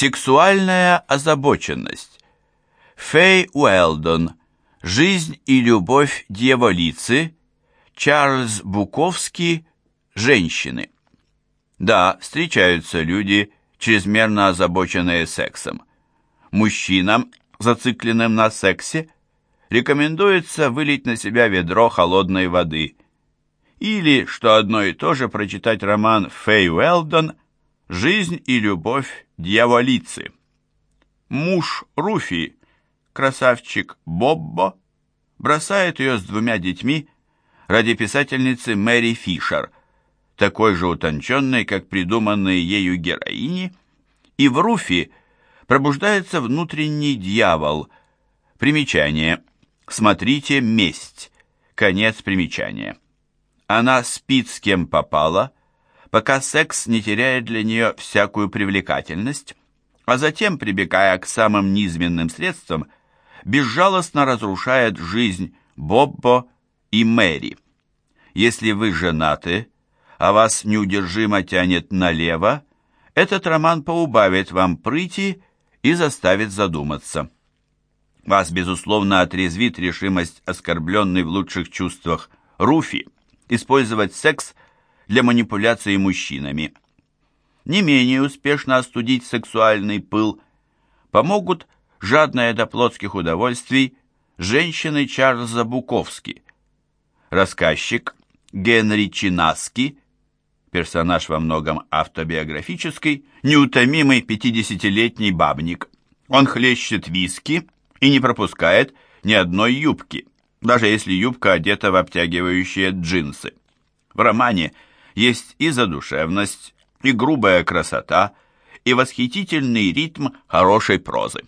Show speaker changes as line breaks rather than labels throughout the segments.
Сексуальная озабоченность. Фэй Уэлдон. Жизнь и любовь дьяволицы. Чарльз Буковский. Женщины. Да, встречаются люди, чрезмерно озабоченные сексом. Мужчинам, зацикленным на сексе, рекомендуется вылить на себя ведро холодной воды. Или, что одно и то же, прочитать роман Фэй Уэлдон «Жизнь и любовь дьяволицы». Муж Руфи, красавчик Боббо, бросает ее с двумя детьми ради писательницы Мэри Фишер, такой же утонченной, как придуманные ею героини, и в Руфи пробуждается внутренний дьявол. Примечание. Смотрите «Месть». Конец примечания. Она спит с кем попала, пока секс не теряет для нее всякую привлекательность, а затем, прибегая к самым низменным средствам, безжалостно разрушает жизнь Боббо и Мэри. Если вы женаты, а вас неудержимо тянет налево, этот роман поубавит вам прыти и заставит задуматься. Вас, безусловно, отрезвит решимость оскорбленной в лучших чувствах Руфи использовать секс для манипуляции мужчинами. Не менее успешно остудить сексуальный пыл помогут жадные до плотских удовольствий женщины Чарльза Буковски. Рассказчик Генри Чинаски, персонаж во многом автобиографический, неутомимый 50-летний бабник. Он хлещет виски и не пропускает ни одной юбки, даже если юбка одета в обтягивающие джинсы. В романе – есть и задушевность, и грубая красота, и восхитительный ритм хорошей прозы.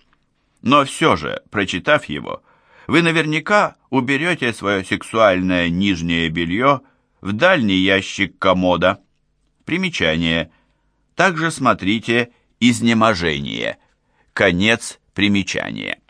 Но все же, прочитав его, вы наверняка уберете свое сексуальное нижнее белье в дальний ящик комода. Примечание. Также смотрите «Изнеможение». Конец примечания.